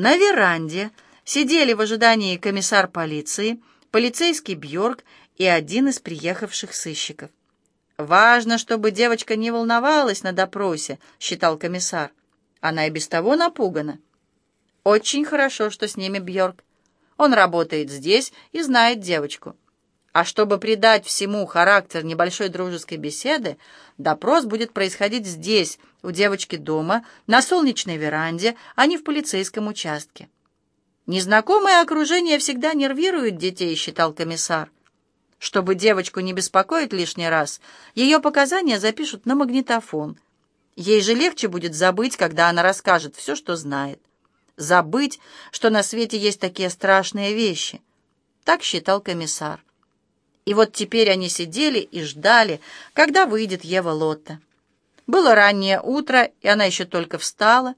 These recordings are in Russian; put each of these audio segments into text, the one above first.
На веранде сидели в ожидании комиссар полиции, полицейский Бьорк и один из приехавших сыщиков. «Важно, чтобы девочка не волновалась на допросе», — считал комиссар. «Она и без того напугана». «Очень хорошо, что с ними Бьорк. Он работает здесь и знает девочку». А чтобы придать всему характер небольшой дружеской беседы, допрос будет происходить здесь, у девочки дома, на солнечной веранде, а не в полицейском участке. Незнакомое окружение всегда нервирует детей, считал комиссар. Чтобы девочку не беспокоить лишний раз, ее показания запишут на магнитофон. Ей же легче будет забыть, когда она расскажет все, что знает. Забыть, что на свете есть такие страшные вещи. Так считал комиссар. И вот теперь они сидели и ждали, когда выйдет Ева Лотта. Было раннее утро, и она еще только встала.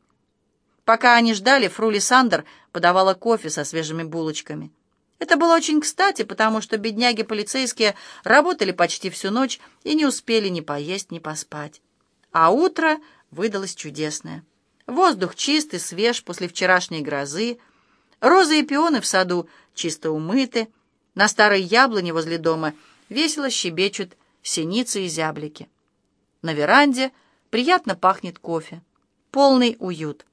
Пока они ждали, фру Лиссандр подавала кофе со свежими булочками. Это было очень кстати, потому что бедняги-полицейские работали почти всю ночь и не успели ни поесть, ни поспать. А утро выдалось чудесное. Воздух чистый, свеж после вчерашней грозы. Розы и пионы в саду чисто умыты, на старой яблоне возле дома весело щебечут синицы и зяблики. На веранде приятно пахнет кофе. Полный уют.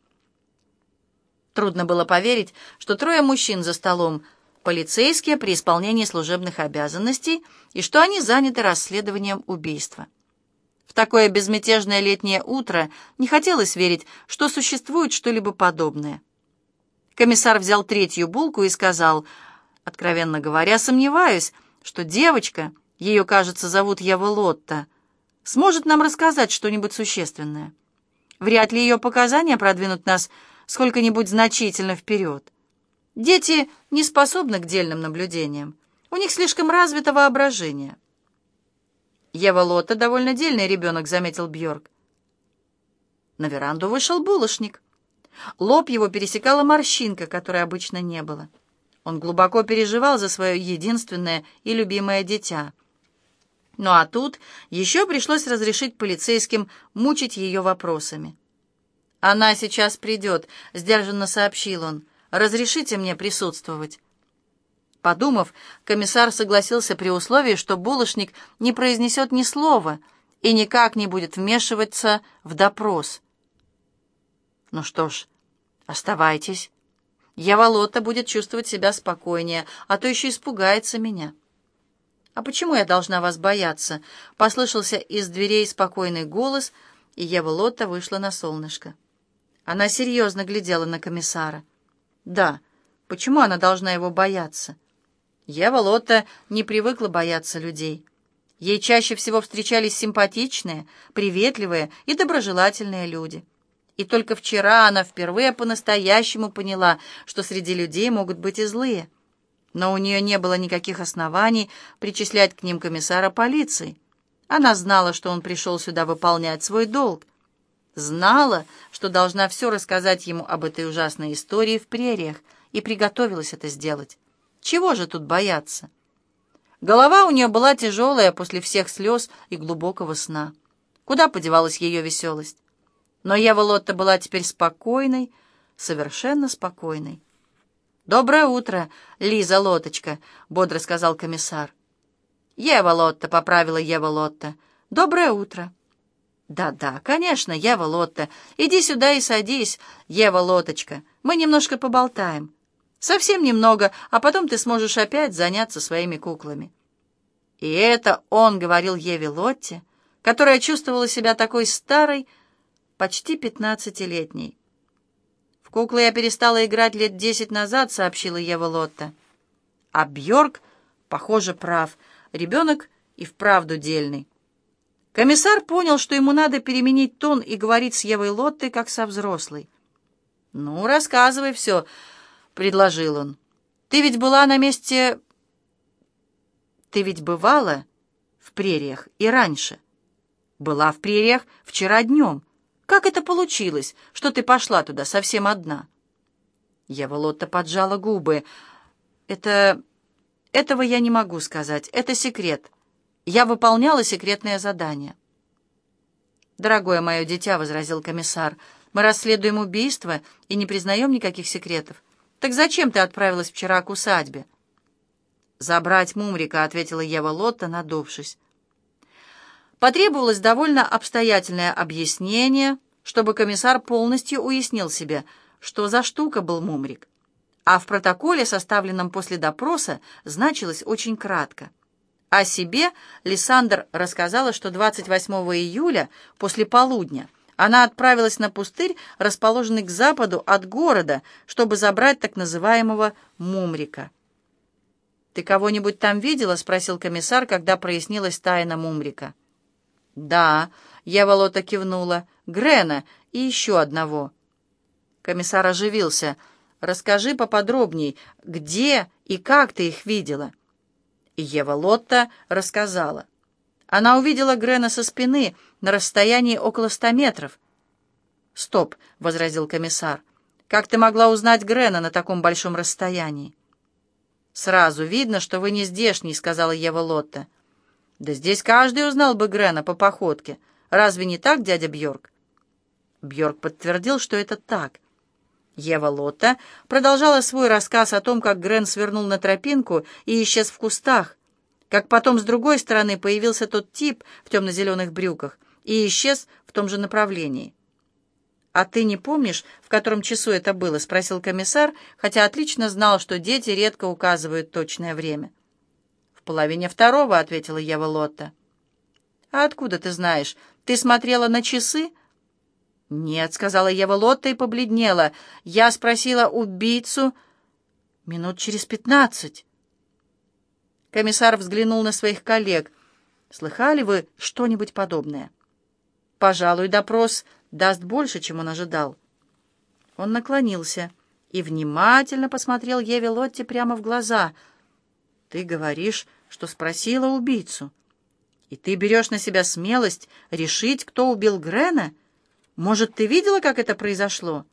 Трудно было поверить, что трое мужчин за столом — полицейские при исполнении служебных обязанностей и что они заняты расследованием убийства. В такое безмятежное летнее утро не хотелось верить, что существует что-либо подобное. Комиссар взял третью булку и сказал — Откровенно говоря, сомневаюсь, что девочка, ее, кажется, зовут Ева Лотта, сможет нам рассказать что-нибудь существенное. Вряд ли ее показания продвинут нас сколько-нибудь значительно вперед. Дети не способны к дельным наблюдениям. У них слишком развито воображение. Ева Лотта довольно дельный ребенок, заметил Бьорк. На веранду вышел булочник. Лоб его пересекала морщинка, которой обычно не было. Он глубоко переживал за свое единственное и любимое дитя. Ну а тут еще пришлось разрешить полицейским мучить ее вопросами. «Она сейчас придет», — сдержанно сообщил он. «Разрешите мне присутствовать». Подумав, комиссар согласился при условии, что булочник не произнесет ни слова и никак не будет вмешиваться в допрос. «Ну что ж, оставайтесь». Яволота будет чувствовать себя спокойнее, а то еще испугается меня. «А почему я должна вас бояться?» — послышался из дверей спокойный голос, и Ева Лотта вышла на солнышко. Она серьезно глядела на комиссара. «Да, почему она должна его бояться?» Ева Лотта не привыкла бояться людей. Ей чаще всего встречались симпатичные, приветливые и доброжелательные люди. И только вчера она впервые по-настоящему поняла, что среди людей могут быть и злые. Но у нее не было никаких оснований причислять к ним комиссара полиции. Она знала, что он пришел сюда выполнять свой долг. Знала, что должна все рассказать ему об этой ужасной истории в прериях, и приготовилась это сделать. Чего же тут бояться? Голова у нее была тяжелая после всех слез и глубокого сна. Куда подевалась ее веселость? Но Ева Лотта была теперь спокойной, совершенно спокойной. «Доброе утро, Лиза Лоточка», — бодро сказал комиссар. «Ева Лотта», — поправила Ева Лотта. «Доброе утро». «Да-да, конечно, Ева Лотта. Иди сюда и садись, Ева Лоточка. Мы немножко поболтаем. Совсем немного, а потом ты сможешь опять заняться своими куклами». И это он говорил Еве Лотте, которая чувствовала себя такой старой, почти пятнадцатилетней. «В куклы я перестала играть лет десять назад», — сообщила Ева Лотта. А Бьорк, похоже, прав. Ребенок и вправду дельный. Комиссар понял, что ему надо переменить тон и говорить с Евой Лоттой, как со взрослой. «Ну, рассказывай все», — предложил он. «Ты ведь была на месте...» «Ты ведь бывала в прериях и раньше?» «Была в прериях вчера днем. Как это получилось, что ты пошла туда совсем одна?» Ева Лотта поджала губы. «Это... этого я не могу сказать. Это секрет. Я выполняла секретное задание». «Дорогое мое дитя», — возразил комиссар, Мы расследуем убийство и не признаем никаких секретов. Так зачем ты отправилась вчера к усадьбе?» «Забрать Мумрика», — ответила Ева Лотта, надувшись. Потребовалось довольно обстоятельное объяснение, чтобы комиссар полностью уяснил себе, что за штука был Мумрик. А в протоколе, составленном после допроса, значилось очень кратко. О себе Лиссандр рассказала, что 28 июля, после полудня, она отправилась на пустырь, расположенный к западу от города, чтобы забрать так называемого Мумрика. «Ты кого-нибудь там видела?» — спросил комиссар, когда прояснилась тайна Мумрика. «Да», — я Волота кивнула, — «Грена и еще одного». Комиссар оживился. «Расскажи поподробней, где и как ты их видела?» И Ева Лотта рассказала. Она увидела Грена со спины на расстоянии около ста метров. «Стоп», — возразил комиссар. «Как ты могла узнать Грена на таком большом расстоянии?» «Сразу видно, что вы не здешний», — сказала Ева Лотта. «Да здесь каждый узнал бы Грена по походке. Разве не так, дядя Бьорк?» Бьорк подтвердил, что это так. Ева Лотта продолжала свой рассказ о том, как Грен свернул на тропинку и исчез в кустах, как потом с другой стороны появился тот тип в темно-зеленых брюках и исчез в том же направлении. «А ты не помнишь, в котором часу это было?» — спросил комиссар, хотя отлично знал, что дети редко указывают точное время. «В половине второго», — ответила Ева Лотта. «А откуда ты знаешь? Ты смотрела на часы?» «Нет», — сказала Ева Лотта и побледнела. «Я спросила убийцу минут через пятнадцать». Комиссар взглянул на своих коллег. «Слыхали вы что-нибудь подобное?» «Пожалуй, допрос даст больше, чем он ожидал». Он наклонился и внимательно посмотрел Еве Лотте прямо в глаза. «Ты говоришь, что спросила убийцу, и ты берешь на себя смелость решить, кто убил Грена? Может, ты видела, как это произошло?»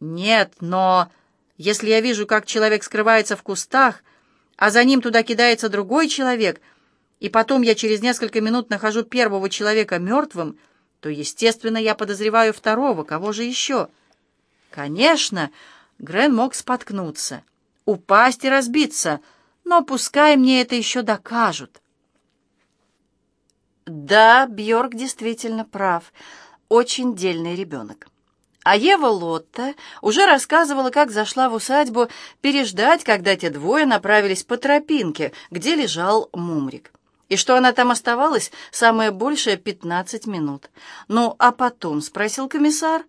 «Нет, но если я вижу, как человек скрывается в кустах, а за ним туда кидается другой человек, и потом я через несколько минут нахожу первого человека мертвым, то, естественно, я подозреваю второго, кого же еще? Конечно, Грен мог споткнуться, упасть и разбиться, но пускай мне это еще докажут. Да, Бьорк действительно прав. Очень дельный ребенок. А Ева Лотта уже рассказывала, как зашла в усадьбу переждать, когда те двое направились по тропинке, где лежал Мумрик и что она там оставалась самое большее пятнадцать минут. «Ну, а потом?» — спросил комиссар.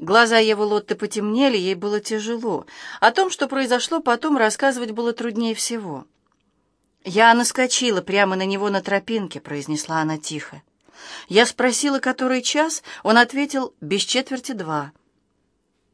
Глаза Евы Лотты потемнели, ей было тяжело. О том, что произошло потом, рассказывать было труднее всего. «Я наскочила прямо на него на тропинке», — произнесла она тихо. Я спросила, который час, он ответил «без четверти два».